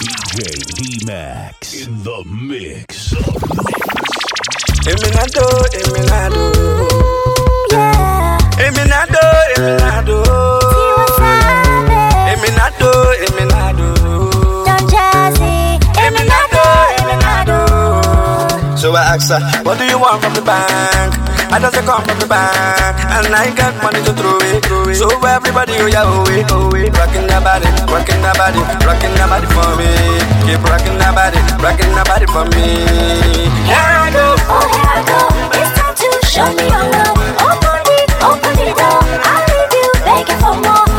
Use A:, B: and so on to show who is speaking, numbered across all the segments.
A: DJ D-Max in the mix.
B: Eminado, Eminado.
C: Yeah.
B: Eminado, Eminado. Eminado, Eminado. So I asked her, what do you want from the bank? I just come from the band, and I got money to throw it, throw it. So everybody, oh yeah, oh wait, oh wait, rocking that body, rockin' that body, rockin' that body for me. Keep rockin' that body, rockin' that body for me. Here I go,
C: oh here I go. It's time to show me your love. Open it, open the door, I leave you begging for more.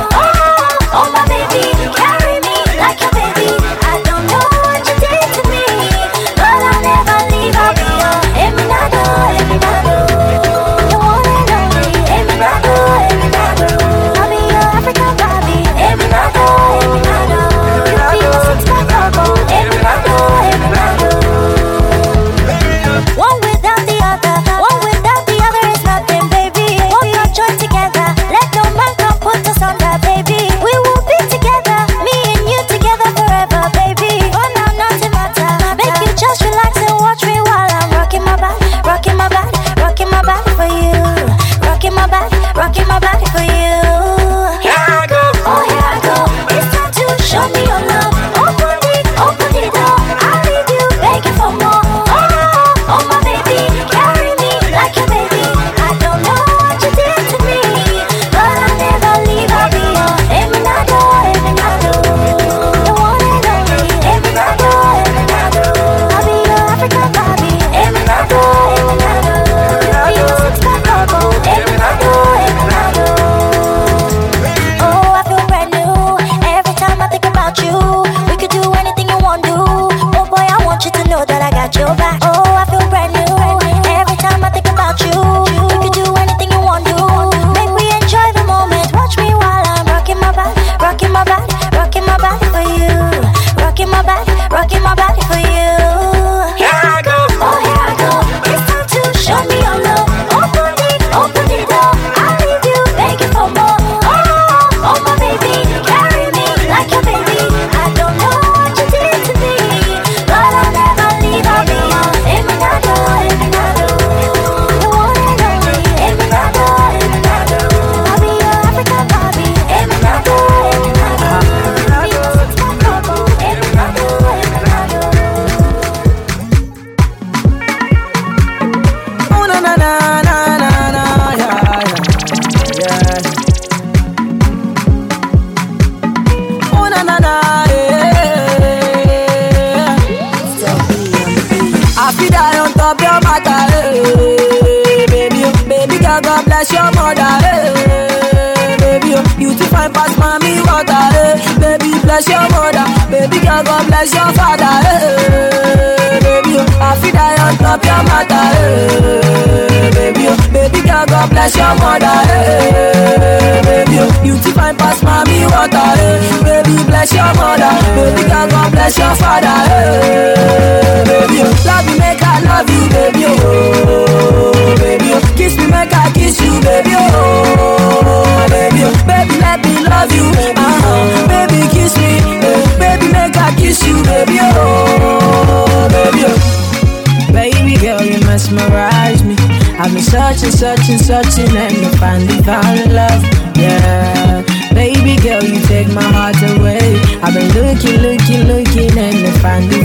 C: looky, looky, looking and me find the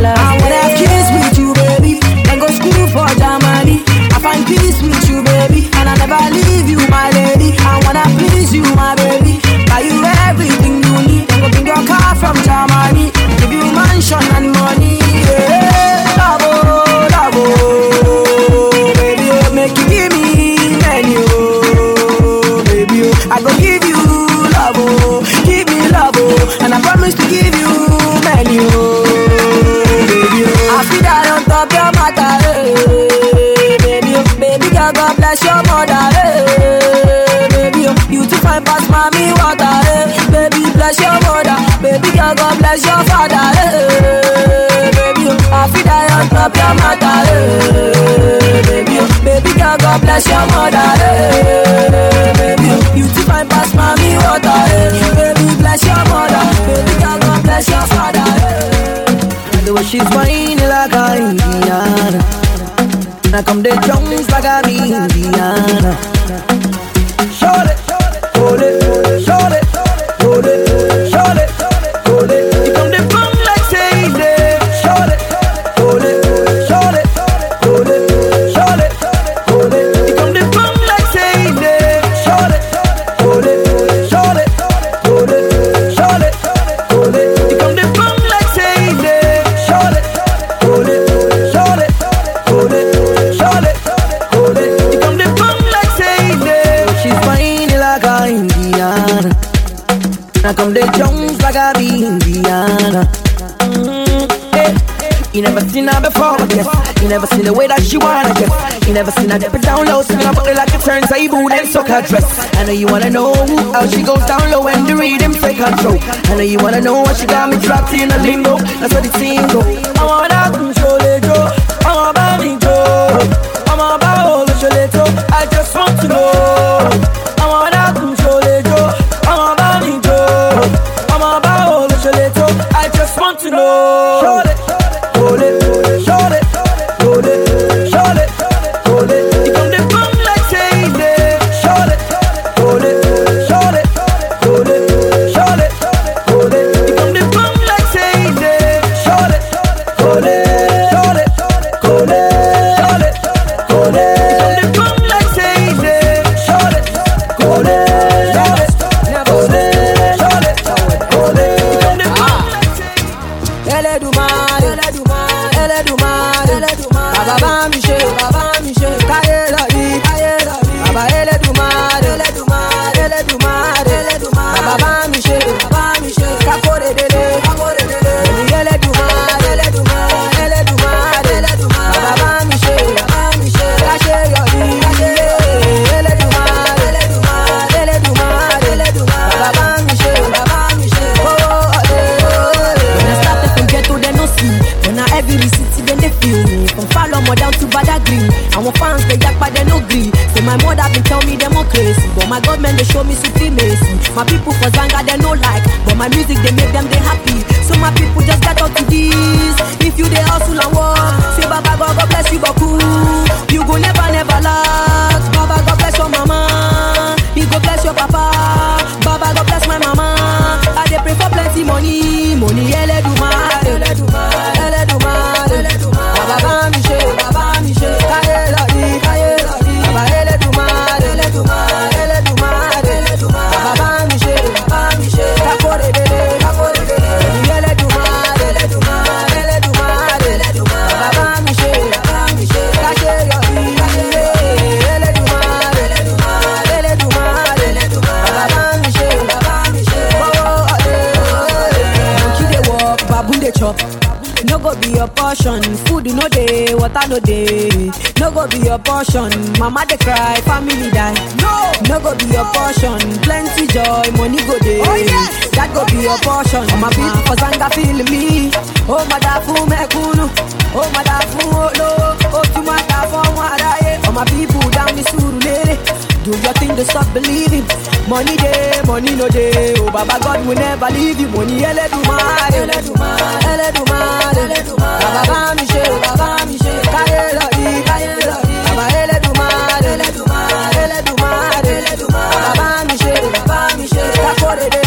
C: love. I
D: wanna kiss with you, baby, then go school for Germany. I find peace with you, baby, and I never leave you, my lady. I wanna please you, my baby, buy you everything you need, then go bring your car from Germany, give you mansion and money. as your father, eh, baby. I feel that on top your mother, eh, baby. Baby girl, God bless your mother, eh, baby. You to find past mommy water, eh, baby. Bless your mother, baby girl, God bless your father, eh. The way she's whining like a Indian. I come the drums like a Indian. seen her before, I guess. You never seen the way that she wanna, I. You never seen her dip it down low, swing up like a turntable, then suck her dress. I know you wanna know how she goes down low when the rhythm take control. I know you wanna know why she got me trapped in a limbo. That's what the team go. I wanna
E: go be your portion. Mama they cry, family die. No, no go be your portion. Plenty joy, money go day. Oh, yes. That go oh, be yes. your portion. Oh, my people for Zanga feel me. Oh my da fu me. Oh my da fu oh no. Oh tu ma da fu ma da. Oh my people down the surulere. Do your thing to stop believing. Money day, money no day. Oh, Baba God will never leave you. Money ele dumare, ele dumare, ele dumare. Baba ba mi she, oh Baba mi she. Kaye lo di. kaye lo i. Baba ele dumare, ele dumare, ele dumare. Baba ba she, Baba mi she. Kakore
D: de.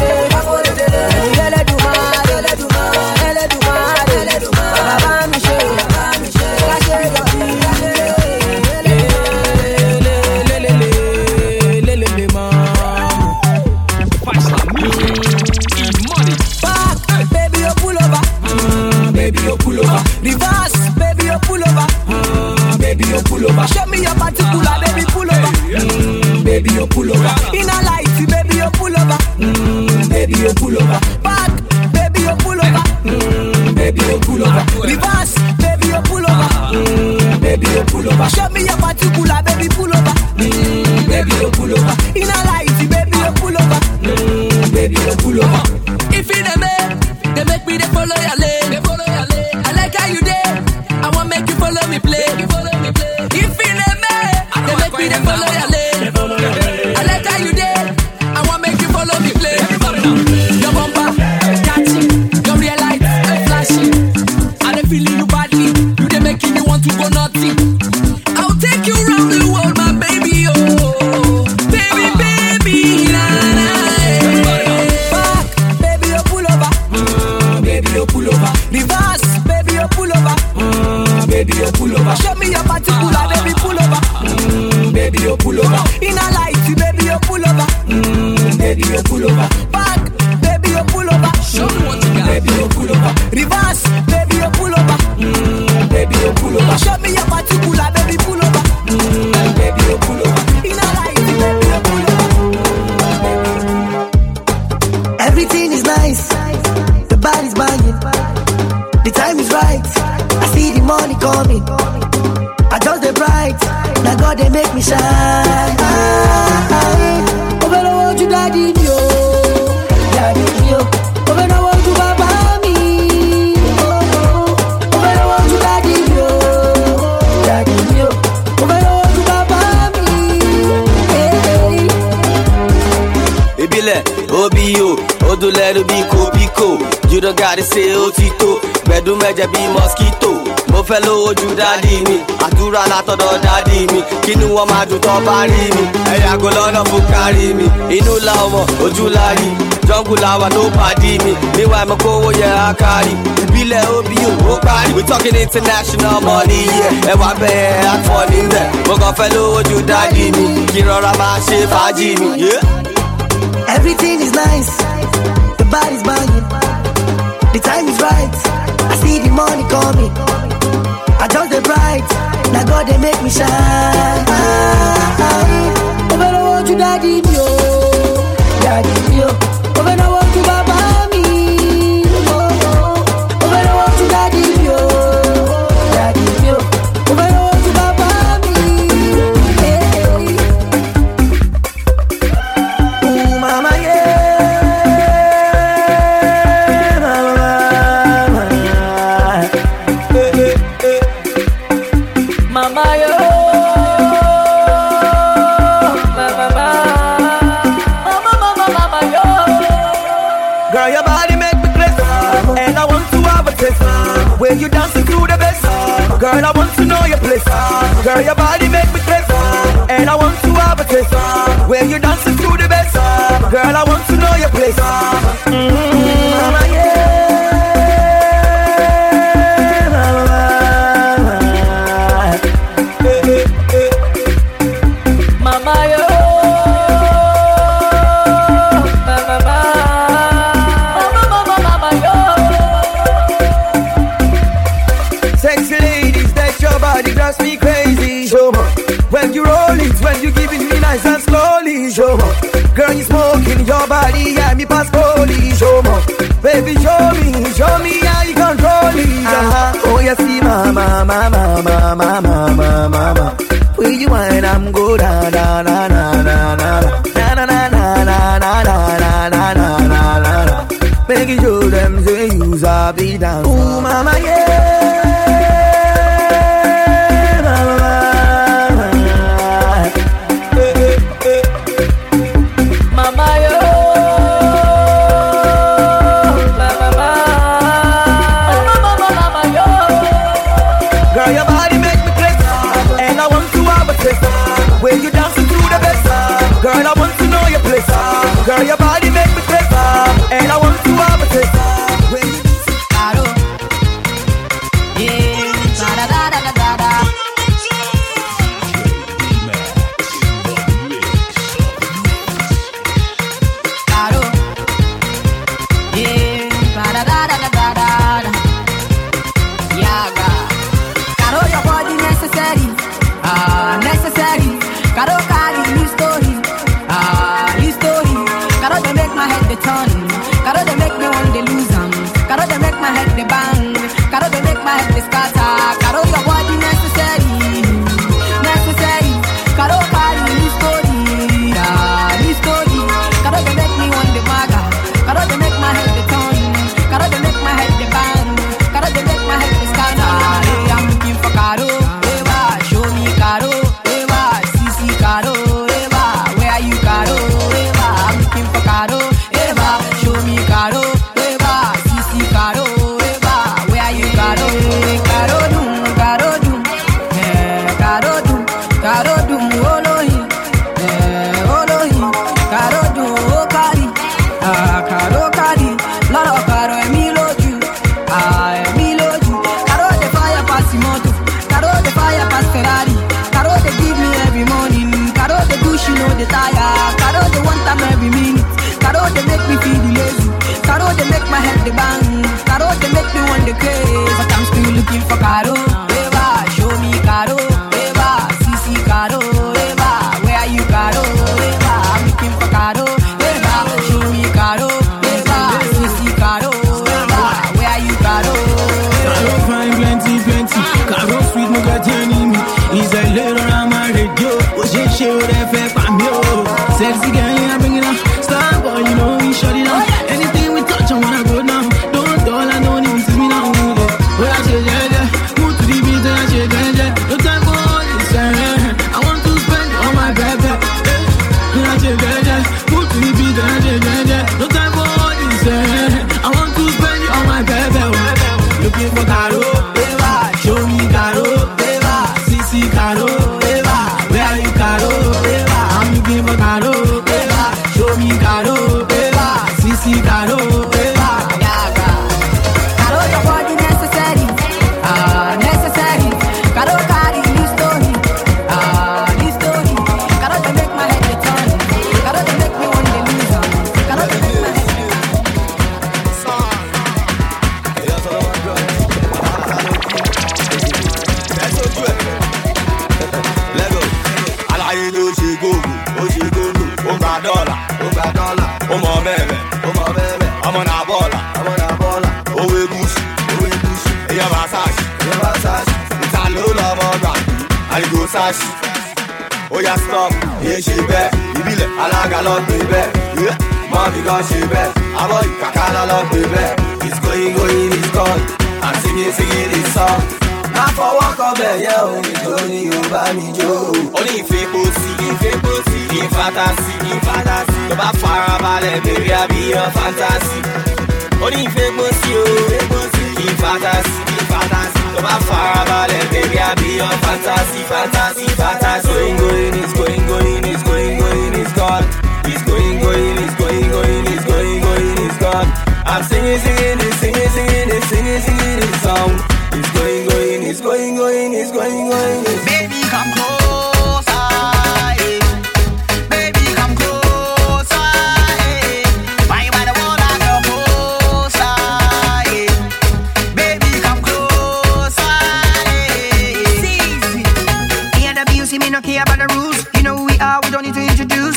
D: baby, you pull over. Show me your particular, baby, pull over. Mm, baby, you pull over. In a light, baby, you pull over. Mm, baby, you pull over. Back, baby, you pull over. Mm, baby, you pull over. Reverse, baby, you pull over. Mm, baby, you pull over. Show me your particular, baby,
F: jẹ bí mosquito. Mo fẹ́ lówó ju dáàdi mi àdúrà látọ̀dọ̀ dáàdi mi. Kínú wọn máa dùn tán bá rí mi. Ẹ̀yà kò lọ́nà fún kárí mi. Inú la ọmọ ojú la rí. Jọ́ngù làwà ló pàdé mi. Níwà ẹ̀mọ́ kówó yẹ akari ìbílẹ̀ obi ò parí we talking international money yeah. Ẹ̀wà bẹ́ẹ̀ àtọ̀ níbẹ̀ mo kàn fẹ́ lówó ju dáàdi mi. Kí rọra máa ṣe fàájì mi.
G: Everything is nice. The body. money coming. I just the bright, now God they make me shine. If I want you,
D: daddy, yo, daddy, yo.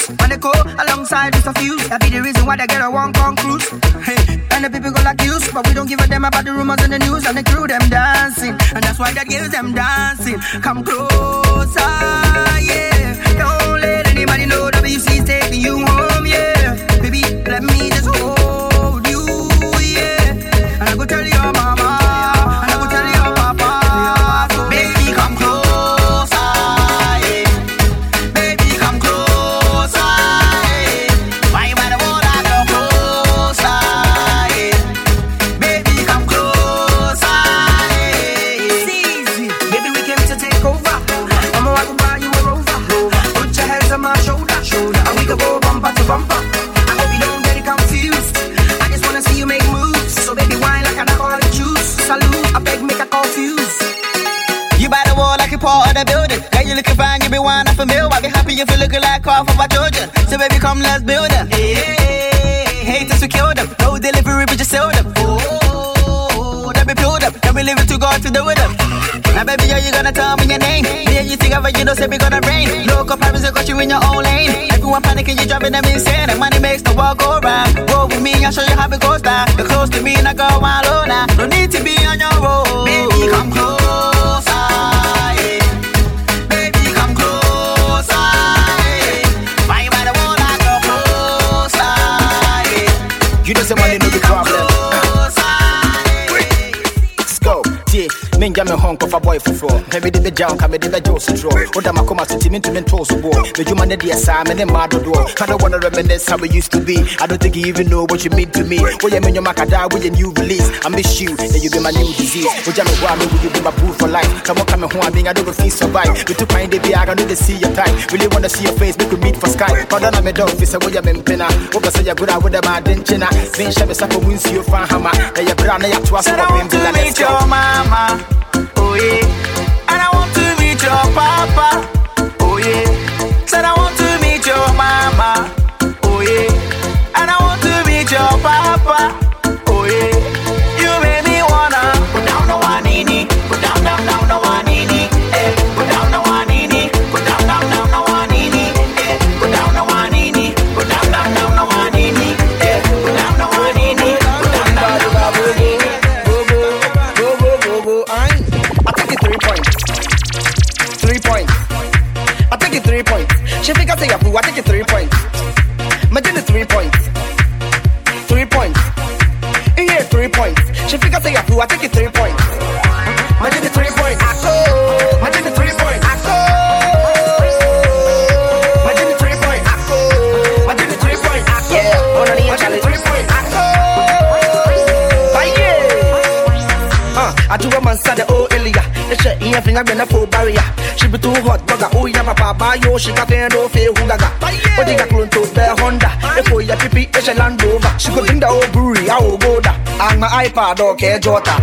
H: When they go alongside just a few, that be the reason why they get a one con cruise. Hey, and the people go like you, but we don't give a damn about the rumors in the news and the crew them dancing, and that's why that gives them dancing. Come closer, yeah. Happy if you looking like off of a Georgia. So baby, come let's build it. Hey, haters we kill them. No delivery, but just sell them. Oh, that be build up. Then we leave it to God to do with them. Now baby, are you gonna tell me your name? Me and you think of it, you know, say we gonna rain. No comparison, got you in your own lane. Everyone panicking, you driving them insane. And money makes the world go round. Roll with me, I'll show you how it goes down. You're close to me, and I go wild low now. No need to be on your Yeah,
I: me honk of a boy for floor. Heavy the junk, come the Joe draw. Oda makoma to tim into support. The human the assignment and mad door. I don't wanna reminisce how we used to be. I don't think you even know what you mean to me. When you mean your macada with your new release. I miss you, then you be my new disease. Would you why will you be my boo for life? Come on, come home, I mean I don't feel survive. We took my day, I don't to see your time. Really wanna see your face, we meet for Skype. But then I'm a dog, it's a way I'm in pinna. Over say you're good, I would have my denchina. Then up a wins you fan hammer. And you're brown, and you're twice
H: Said I want to meet your mama, oh yeah. And I want to meet your papa, oh yeah. Said I want to
I: She I say a fool, I take it three points. Imagine the three points. I go. Imagine the three points. I go. Imagine the three points. I go. Imagine the three points. I go. Yeah, on the Imagine the three points. I go. Aye. Uh, I do a man sad oh Elia. The shit in every
H: Sing a gonna full barrier. She be too hot, bugger. Oh, yeah, papa, buy yo. She got there, no fear, who gaga. But they got clone to the Honda. If we ya pipi, it's a Land Rover. She could drink the old brewery, I will go there. And my iPad, okay, Jota.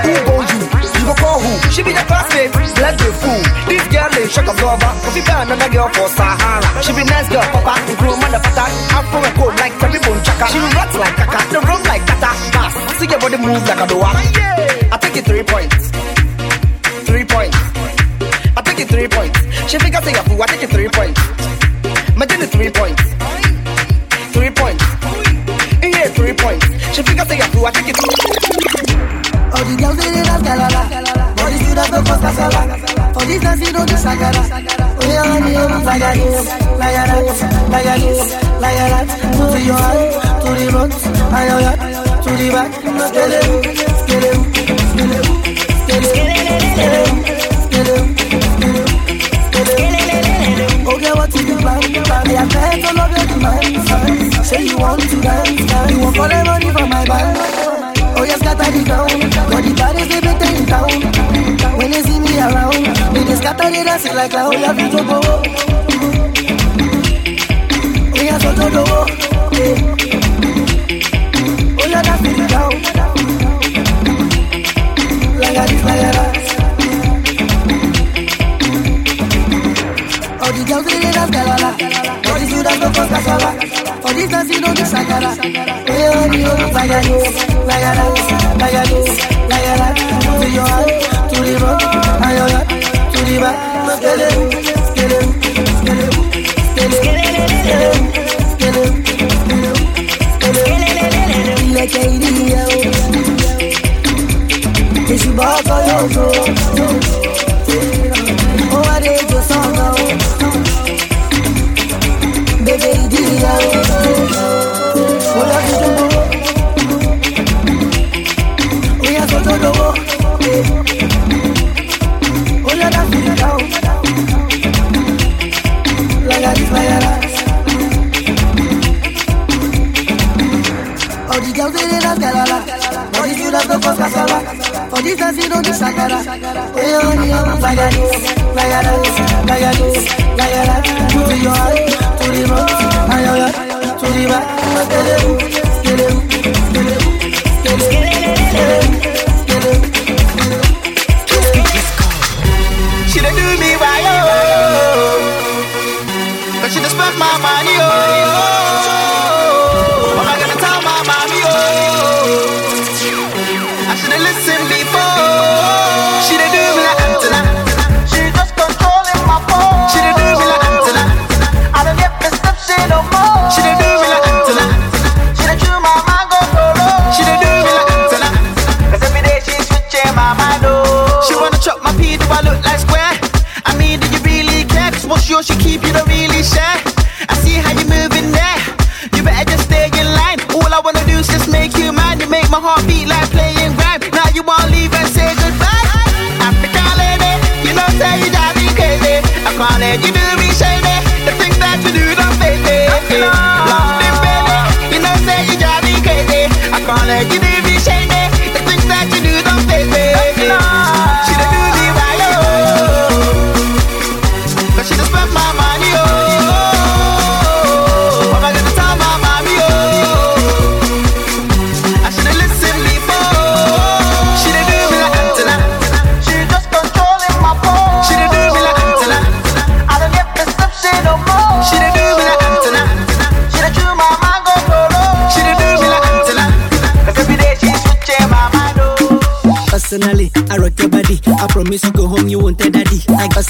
H: Who go you? You go call who? She be the classmate. Let's be fool. This girl is shock absorber. Coffee bar, another girl for Sahara. She be nice girl, papa. Grow man, the pata. Afro and cold like Terry Bone Chaka. She rots like Kaka. The rum like Kata. Gas. See your body move like a doa. I take it three points. Three points. I take it three points. She think I say a fool. I take it three points. Imagine it three points. She I say fool. I take it
G: All the girls they dance galala, all the students go for kasala. For this dance you don't do shakara. Oh yeah, oh like a this, like a that, like a this, like a that. To your hand, to the front, and your head, to the back. Skele, skele, skele, skele, skele, skele, skele. Okay, what you do, man? Me a plan to love you tonight. Say you want to dance, dance. You want for the money from my band. Oh yes, scatter the ground Got the baddest they better in town When they see me around They just scatter the dance like clown Yeah, we go go. Oh yeah, so to do Oh yeah, that's the ground Like a this, like a that. All the girls they dance galala All the students go for kasala You know the shakara Oh yeah, honey, oh, like a this like a that, like a this, like a that. To your heart, to the your heart, to the back. Skele, skele, skele, skele, skele, skele, skele. Ilé kẹ́hìndé yẹ o. Èṣù bá ọkọ yóò tó. Ó wá dé ètò sọ́ọ̀nà o. Bébè ìdí yẹ o. students go for this dance you know the shakara. Oh, like a this, like a that, like a this, like a that. To your heart, to the your heart, to the back. Skele, skele, skele,
H: You do me. The things that you do me. Baby, you know say you me crazy. I can't let you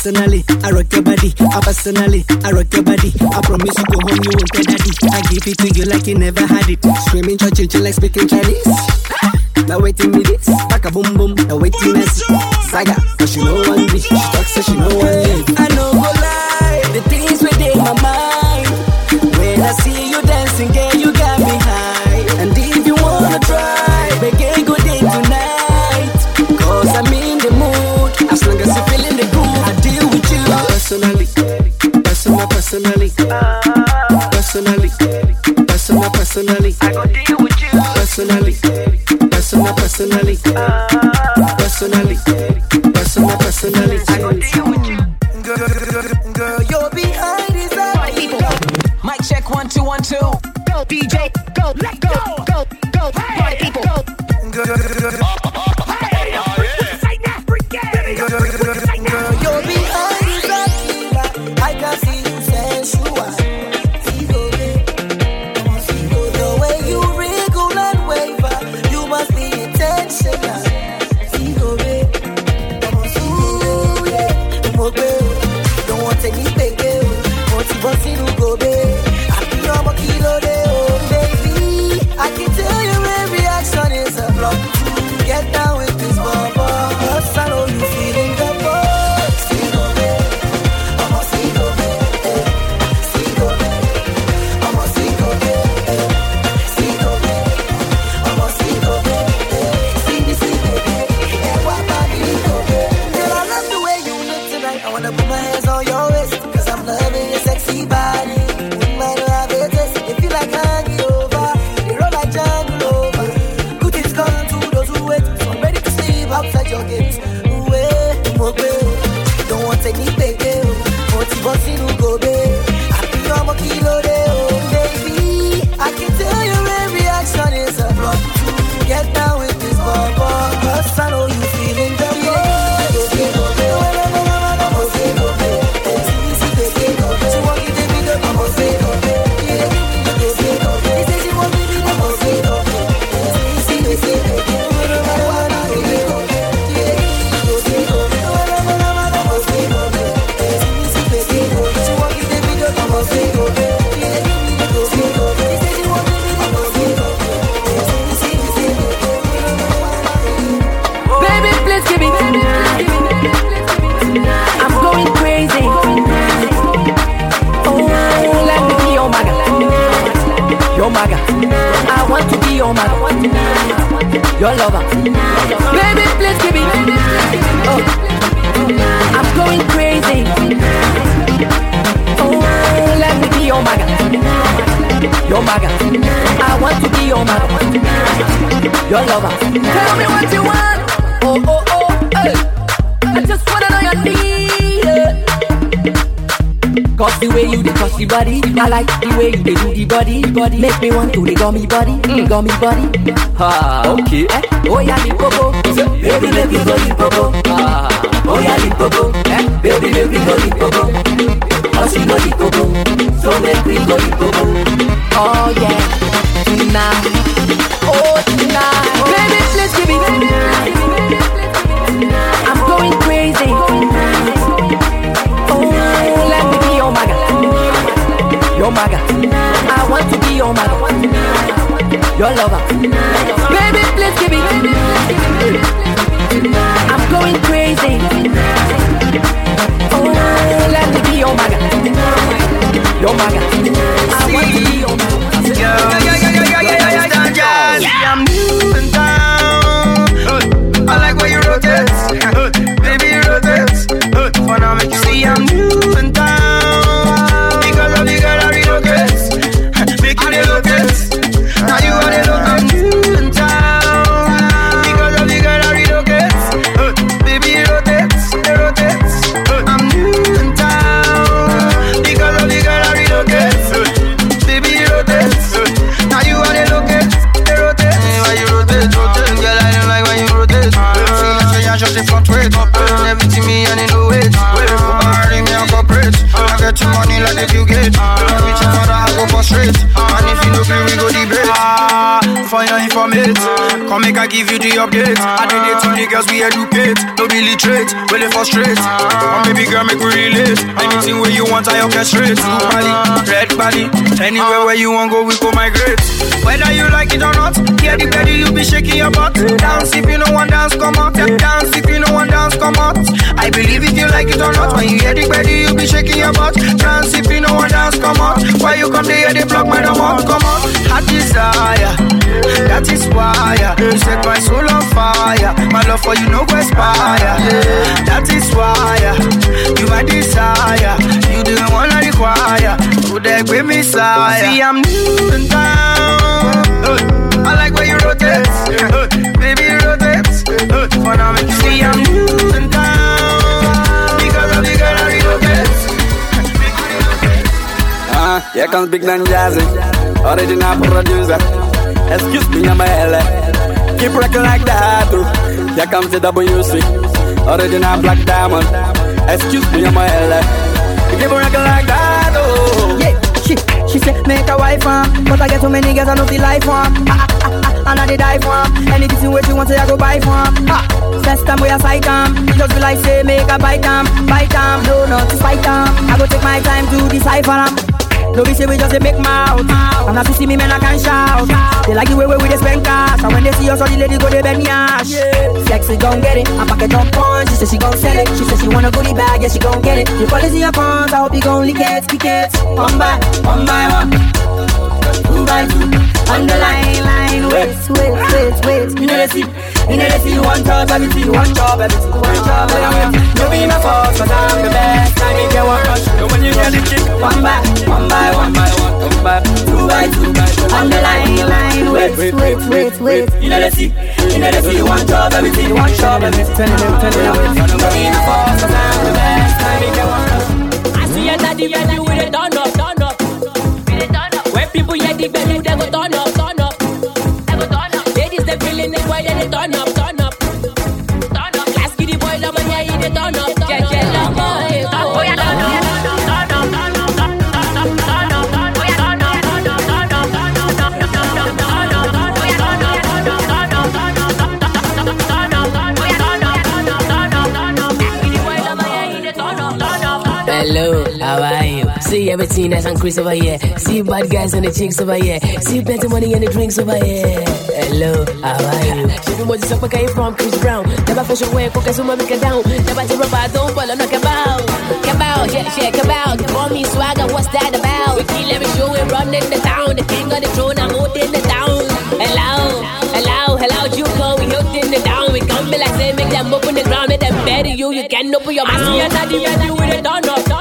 G: personally, I rock your body. I personally, I rock your body. I promise you go home, you won't tell daddy. I give it to you like you never had it. Screaming, churching, like speaking Chinese. Now waiting me this, back a boom boom. Now waiting me saga, cause she know one bitch. She talk so she know one personally. Personally. Personal, personally. I gon' deal
J: Girl, you're behind is that
G: people. Mic check one two one two. Go DJ, go let go, go
D: want your lover. Baby, please give it. Oh, I'm going crazy. Oh, let me be your maga. Your maga. I want to be your maga. Your lover. Tell me what you want. Oh, oh, oh, hey. I just wanna know your need. Cause the way you dey touch the body, I like the way you dey do the body, body. Make me want to the gummy body, mm. gummy body. Ha, okay. Eh? Oh yeah, Limpopo. Baby, make me go Limpopo. Ah, oh yeah, Limpopo. Eh? Baby, make me go Limpopo. Oh, she go Limpopo. So make me go Limpopo. Oh yeah, tonight. Oh tonight. Baby, please give it. I'm maga. I want to be your maga. Your lover. Baby, please give it. I'm going crazy. Oh, let me be your maga. Your maga. I want to be your maga.
J: Yeah, yeah, yeah, yeah, yeah, yeah, yeah, yeah, yeah. See, I'm new in town. I like where you rotate, baby, you rotate. Wanna make you see make you get. Ah. Love each other, I go for straight. And if you know, we go debate. Ah. For your Come make I give you the update. I did it to the girls we educate. No be literate, they frustrate. Come baby girl, make we relate. Anything where you want, I orchestrate. Blue body, red body. Anywhere where you want go, we go migrate. Whether you like it or not, hear the belly, you be shaking your butt. Dance if you know one dance, come out. Dance if you know one dance, come out. I believe if you like it or not, when you hear the belly, you be shaking your butt. Dance if you know one dance, come out. Why you come there, they block my number, come out. Hot desire, that is why you set my soul on fire. My love for you no go expire. Yeah. That is why you my desire. You don't wanna require. Could I be Messiah? See, I'm new in town. I like when you rotate, baby rotate. For now, make you see I'm new in town because of the girl I rotate.
B: Uh, here comes Big Nan Jazzy, original producer. Excuse me, I'm a LA. Keep rocking like that, too. Here comes the WC, original Black Diamond. Excuse me, I'm a LA. Keep rocking like that, oh.
K: Yeah, she, she said make a wife um, but I get too many girls I know feel life um. Ah, ah, ah, and I did die for 'em. Anything what you want, I go buy for 'em. Ah, first time we a sight um, just be like say make a bite um, bite um, no not to fight um. I go take my time to decipher um. No be say we just make mouth. And as you see me man I can shout. They like the way we we dey spend cash. And when they see us all the ladies go dey bend yash Sexy gon' get it, I pack it on. Punch She say she gon' sell it, she say she wanna goodie bag. Yeah she gon' get it, the policy your pawns I hope you gon' lick it, speak it. One by, one by one. Two by two, on the line, line. Wait, wait, wait, wait. You know they see, you know they see. One job, everything, one job, everything. One job, everything wait, wait, wait, wait, wait. You know they see, you know they see one job, everything, one job, everything. Turn it up, turn it up. Don't need a force, 'cause I'm the best. I make you one.
L: I see your daddy, daddy with it turn up, turn up. When people hear the bell, they go turn up, turn up. They go turn up. Ladies they feeling the boy, they turn up, turn up. Turn up. Last kid, the boy, love man, yeah, he they turn up.
M: Hello, how are you? See everything that's on Chris over here. See bad guys and the chicks over here. See plenty money and the drinks over here. Hello, how are you? Be moses up okay from Chris Brown. Never fashion way, cook as woman make down. Never to rubber, don't follow, no cabal. Cabal, yeah, yeah, cabal. Call me swagger, what's that about? We kill every show, we run in the town. The king of the throne, I'm in the town. Hello, hello, hello, Juco, we hooked in the down. We come be like say, make them open the ground, make them better you. You can't open your mouth.
L: I see daddy, daddy with it turn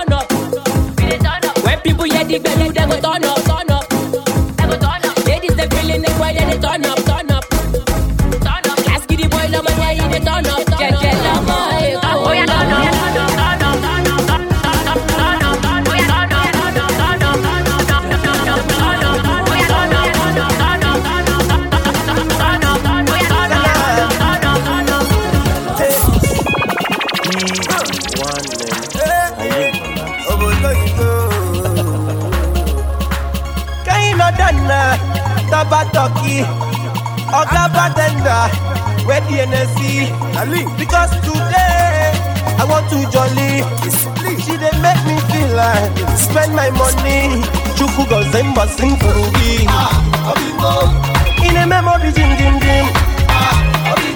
L: people hear the bell, they go turn up, turn up.
N: NSC. Because today, I want to jolly. She dey make me feel like spend my money. Chuku Gozemba sing Furugi. In a memory, jim jim jim.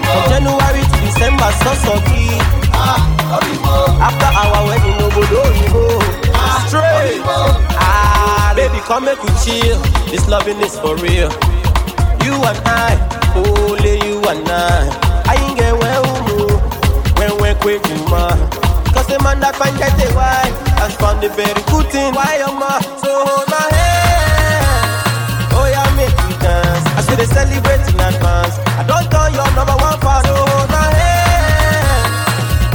N: From January to December, so so key. After our wedding, no go do Straight. Ah, baby, come make we chill. This loving is for real. You and I, oh, only you and I. I ain't get well, umu. when we're quick, ma. Cause the man that find get a wife has found a very good thing. Why, oh, am I so hold my hand? Oh, yeah, make me dance. I should celebrate in advance. I don't turn your number one fan. So hold my hand.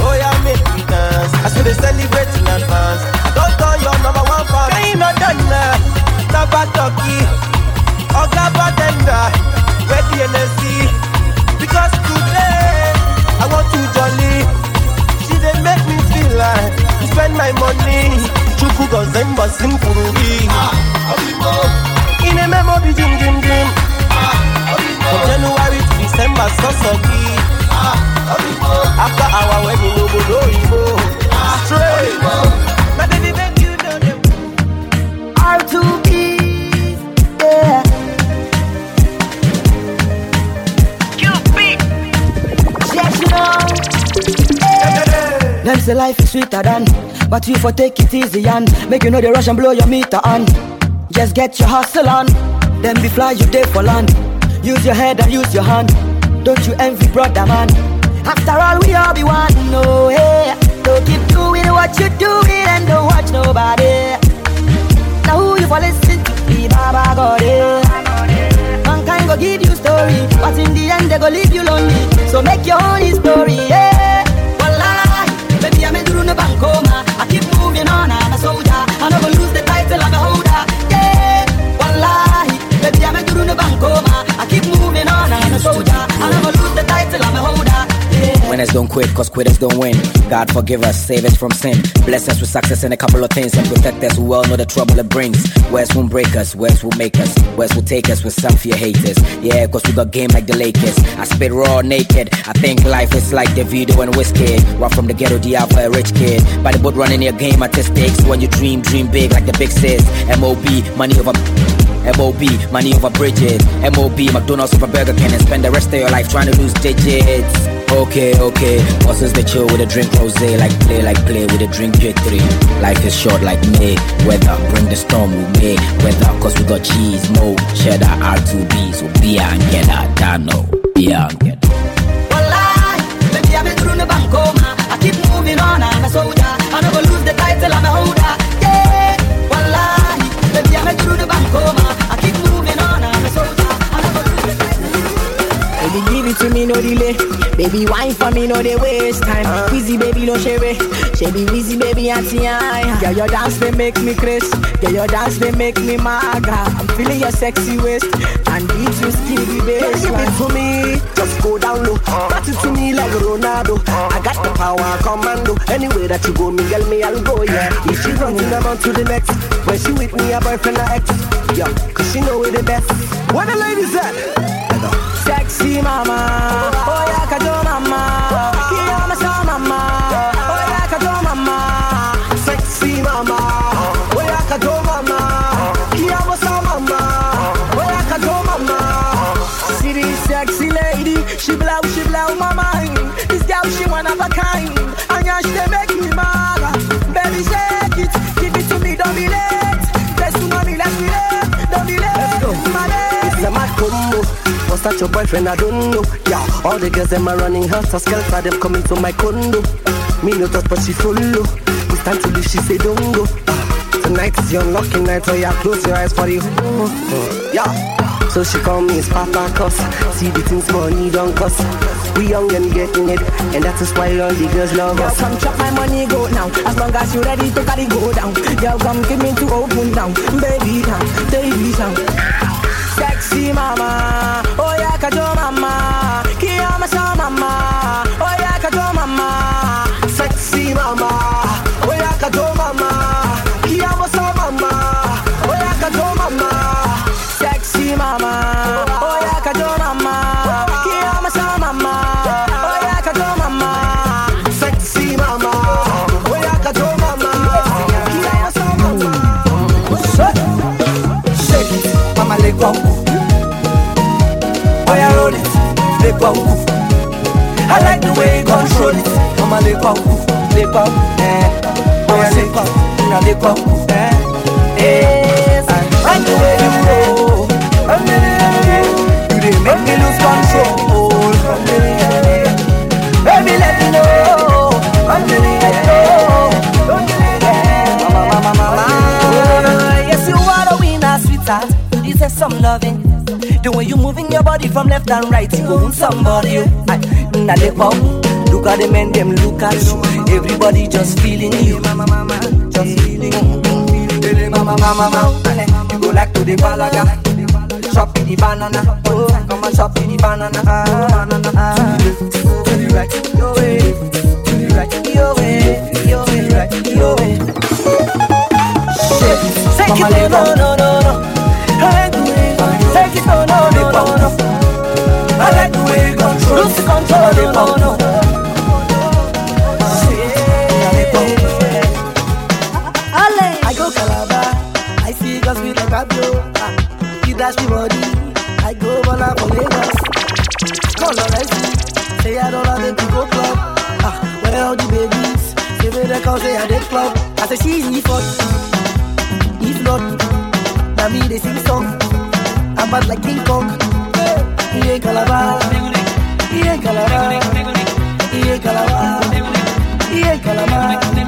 N: Oh, yeah, make me dance. I should celebrate in advance. I don't turn your number one fan. Ain't not done now. Taba Turkey. Oga Bartender. Where the NSC. Spend my money. Chuku Gozemba sing Furugi. In a memory, jim jim jim. From January to December, so so key. After our wedding, no go do Igbo. Straight. My baby, make you know them.
K: R2B, yeah. Yes, you know. Them say life is sweeter than, but you for take it easy and make you know the rush and blow your meter on. Just get your hustle on, then be fly you day for land. Use your head and use your hand. Don't you envy brother man? After all, we all be one. No, hey, don't keep doing what you doing and don't watch nobody. Now who you for listen to? The Baba God. Mankind go give you story, but in the end they go leave you lonely. So make your own story, yeah. Baby
O: don't quit, cause quitters don't win. God forgive us, save us from sin. Bless us with success in a couple of things and protect us. We well know the trouble it brings. West won't break us, West will make us. West will take us with some fear haters. Yeah, cause we got game like the Lakers. I spit raw naked. I think life is like the video and whiskey. Right from the ghetto, the alpha, a rich kid. By the boat running your game at the stakes. When you dream, dream big like the big sis. MOB, money over. MOB, money over bridges. MOB, McDonald's over Burger King and spend the rest of your life trying to lose digits. Okay, okay. Bosses the chill with a drink rose, like play, like play with a drink J3. Life is short like May. Weather, bring the storm with me. Weather, cause we got cheese, mo, cheddar, R2B. So beer and get that, Dano. Beer and get.
G: I keep moving on, I'm a soldier. I never lose the title, I'm a holder.
D: To me, no delay. Baby, wine for me, no they waste time. Easy, baby, no share it. Shabby, easy, baby, auntie, I. Girl, your dance, they make me crazy. Girl, your dance, they make me maga. I'm feeling your sexy waist. And beat you skinny bass.
N: Give it to me, just go down low. Pass it to me like Ronaldo. I got the power, commando. Anywhere that you go, me girl, me I'll go, yeah. If she running, I'm on to the next. When she with me, her boyfriend, her ex. Yeah, cause she know we the best. Where the ladies at?
D: Sexy mama,
N: Was that your boyfriend? I don't know. Yeah, all the girls them are running helter skelter. Them coming to my condo. Me no touch, but she follow. It's time to leave. She say don't go. Tonight is your unlucky night, so yeah, close your eyes for. Oh, yeah. So she call me Papa Cuss. See the things money don't cost. We young and getting it, and that is why all the girls love
D: Girl,
N: us.
D: come chop my money, go now. As long as you ready to carry go down. Girl, come give me to open down. Baby down, baby down. Sexy mama, oh yeah, kajo mama.
P: Go. I like the way you control it, mama let go, let go. Eh, yeah, let go, now let. Eh, yes, I like the way you roll. Oh, yeah, yeah, yeah. You dey make me lose control. Baby, let me know. Mama, mama, mama.
G: Oh, yes, you are the winner, sweetheart. This is some loving. The way you moving your body from left and right, you own somebody. I, now they. Look at the men, them look at you. Everybody just feeling you. Mama, mama, just feeling you.
P: Mama, mama, mama. You go like to the balaga. Chop the banana. Oh, come and chop the banana. Ah, banana. Ah. To the left, to the right, your way. To the right, your way. Your way, right, your way. Shit,
G: it,
P: let
G: no, no, no,
N: Ah, me body, I go Bola for Lagos. Call her I see, say I don't have a go club. Ah, where all the babies? Say me they call say I did club. I say she's me for If not, now me they sing song. I'm bad like King Kong. He ain't Calabar, he ain't Calabar, he ain't Calabar, he ain't Calabar.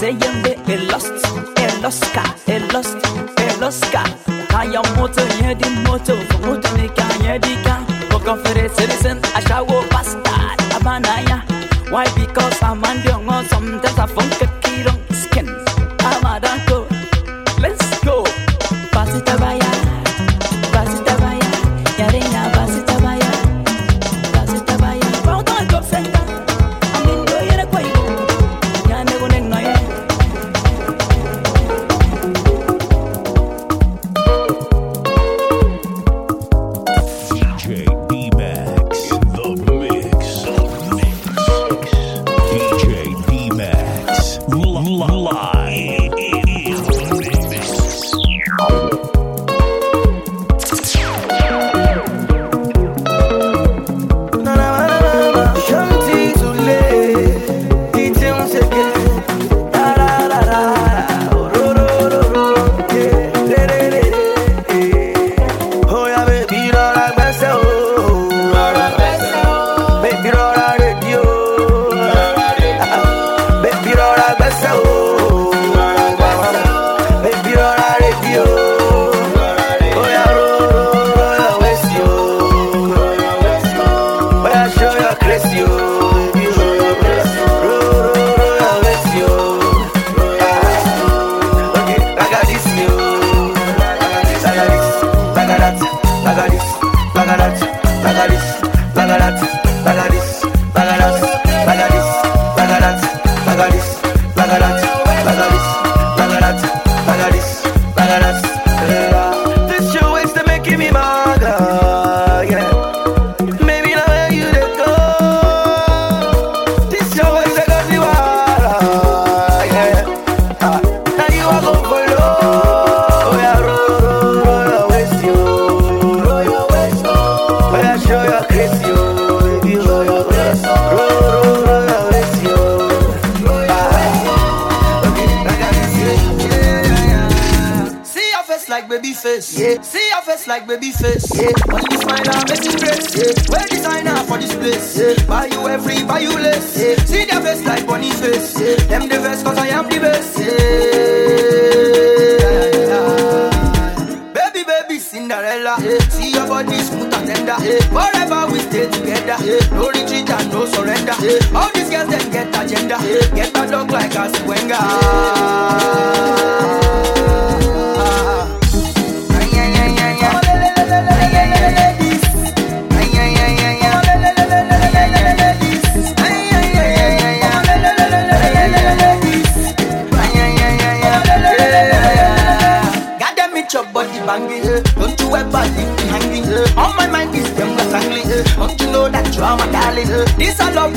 Q: Agana wan se yembe E lost, e loska, e lost, e loska Kaya moto nye di moto Moto ni ka nye di ka Boko fere citizen Ashawo bastard Abanaya Why? Because I'm on the ngon Sometimes I funk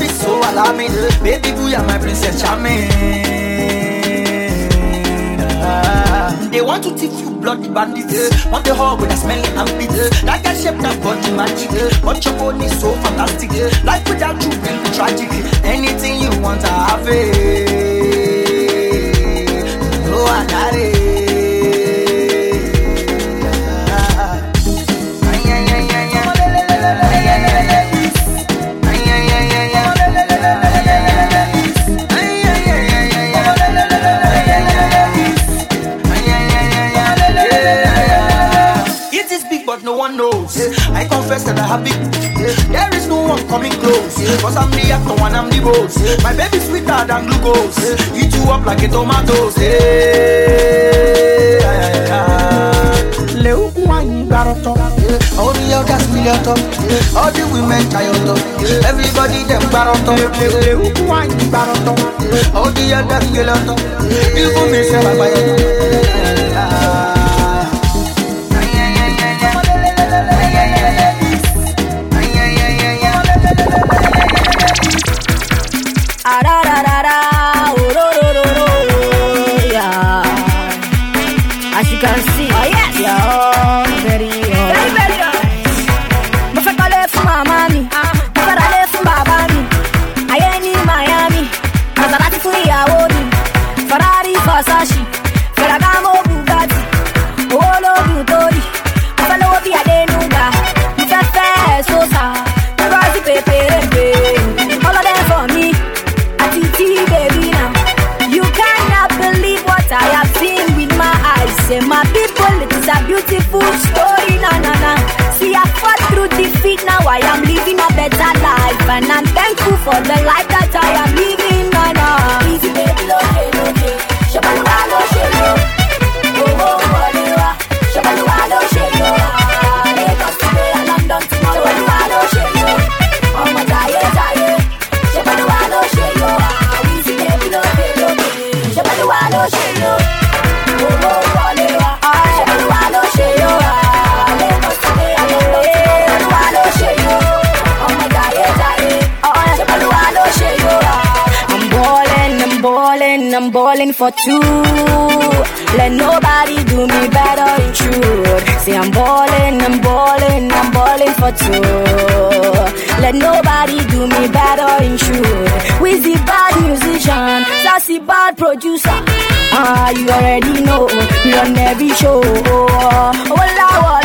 J: This I love is so alarming. Baby, boo, you're my princess charming. They want to teach you bloody bandits. Want the hog with a smelly armpit. That can shape that body magic. But your body so fantastic. Life without you will be tragic. Anything you want, I have it. Oh, I got. It one knows. I confess that I have it. There is no one coming close. Cause I'm the actor and I'm the boss. My baby sweeter than glucose. Eat you up like a tomato. Leu wine baroto. All the others million top. All the women chayoto. Everybody them baroto. Leu wine baroto. All the others million top. Even me say bye
D: beautiful story, na na na. See I fought through defeat, now I am living a better life, and I'm thankful for the life that for two. Let nobody do me better in truth. See, I'm ballin', I'm ballin', I'm ballin' for two. Let nobody do me better in truth. Wizzy bad musician, sassy bad producer. Ah, you already know, we on every show. Amen,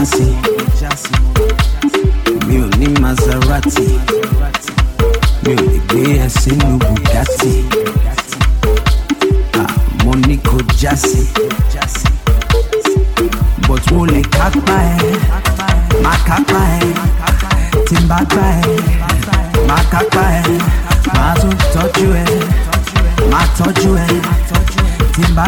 C: Jansi, mi ò ní Maserati, mi ò lè gbé ẹ Bugatti, ah ní kò jásí, but mo lè kápá ẹ, má kápá ẹ, tí n bá gbá ẹ, má kápá ẹ, má tún tọ́jú ẹ, má tọ́jú ẹ, tí n bá.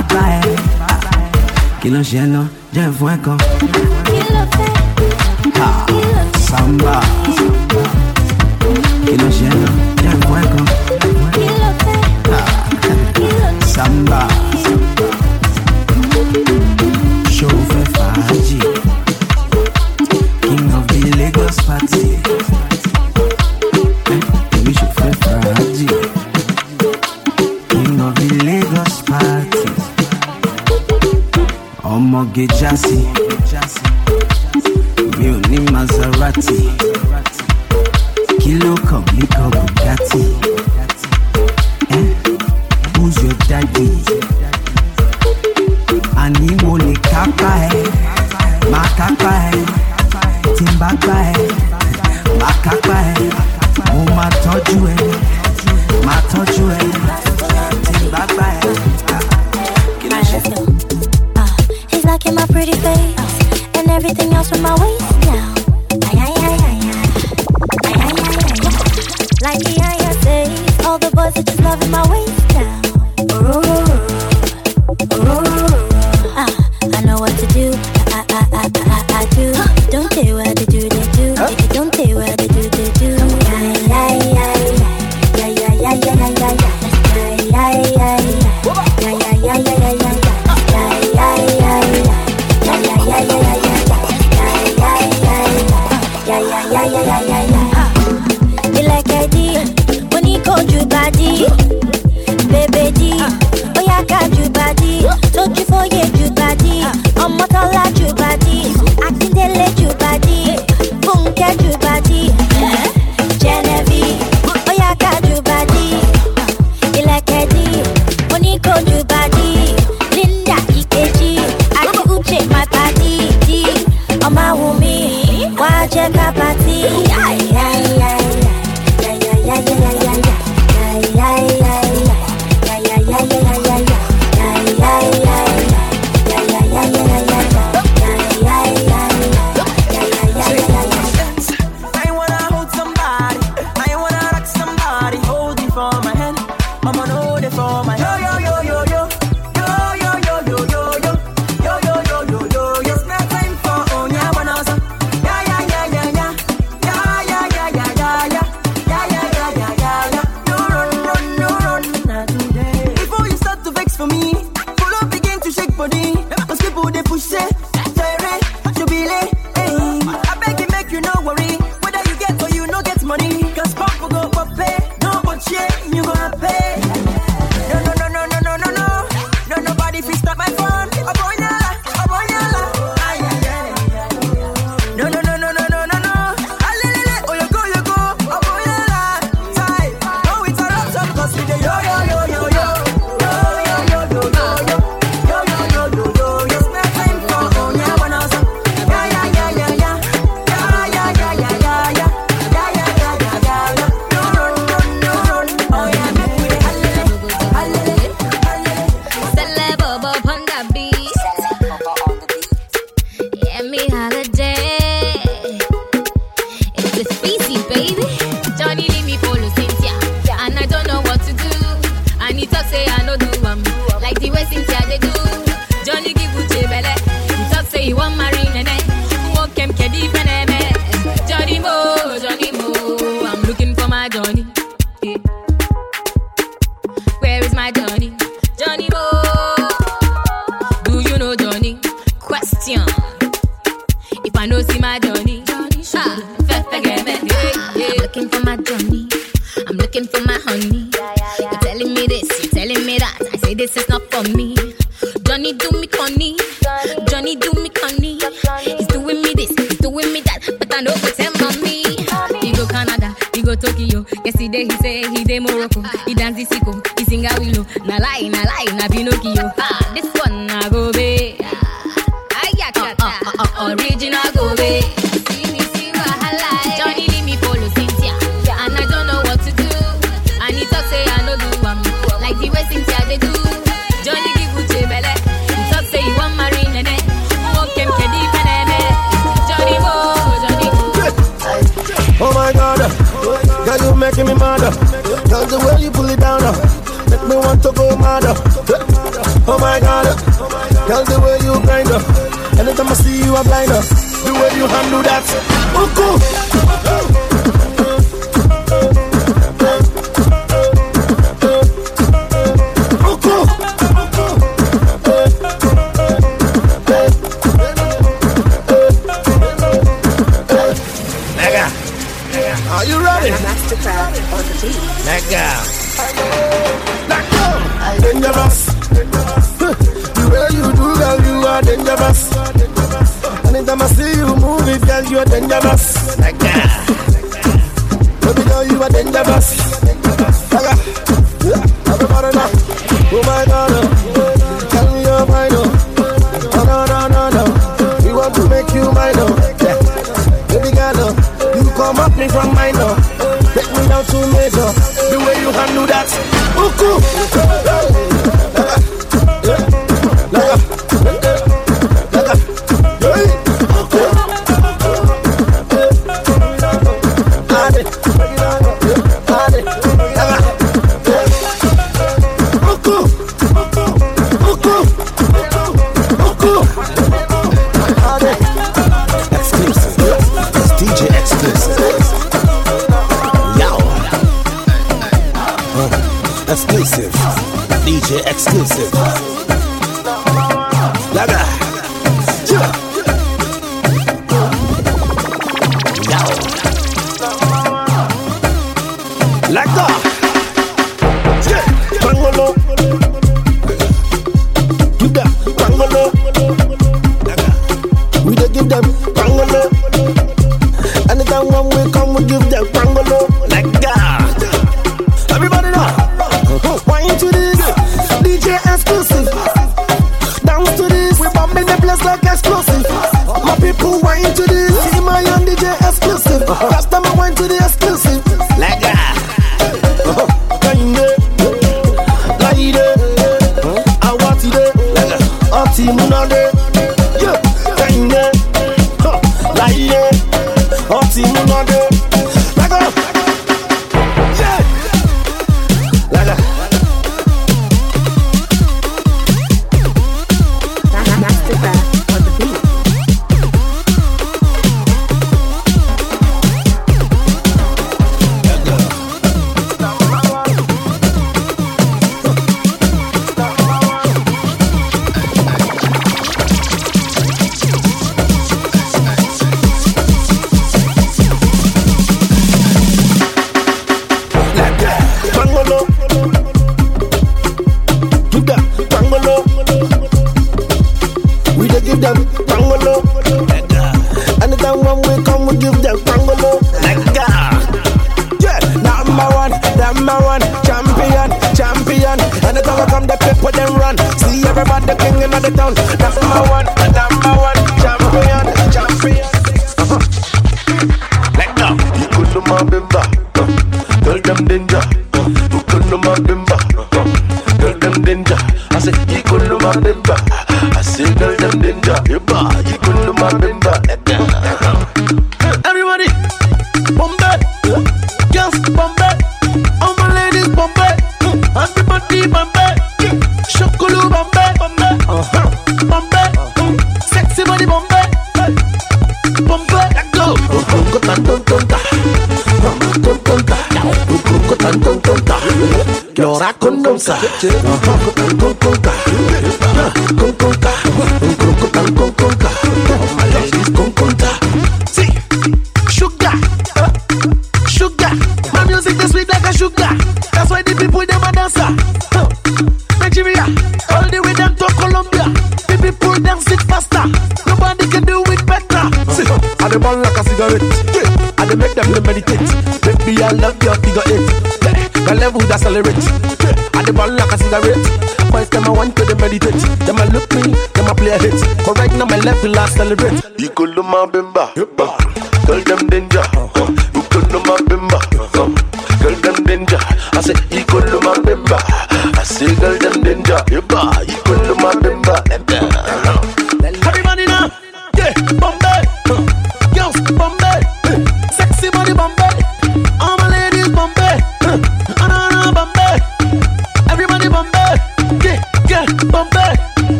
R: are
P: dangerous. Anytime I see you move it, girl, you are dangerous. Like that. Baby girl, you are dangerous. Everybody oh my oh. tell me oh. no no no no, we want to make you mine, oh. Yeah. Baby girl, you come up me from. Take me down to major, the way you handle that, ooh
N: Exclusive.
P: You Ikolo ma bimba, girl them danger. You Ikolo ma bimba, girl them danger. I say you Ikolo ma bimba, I
N: say girl them danger.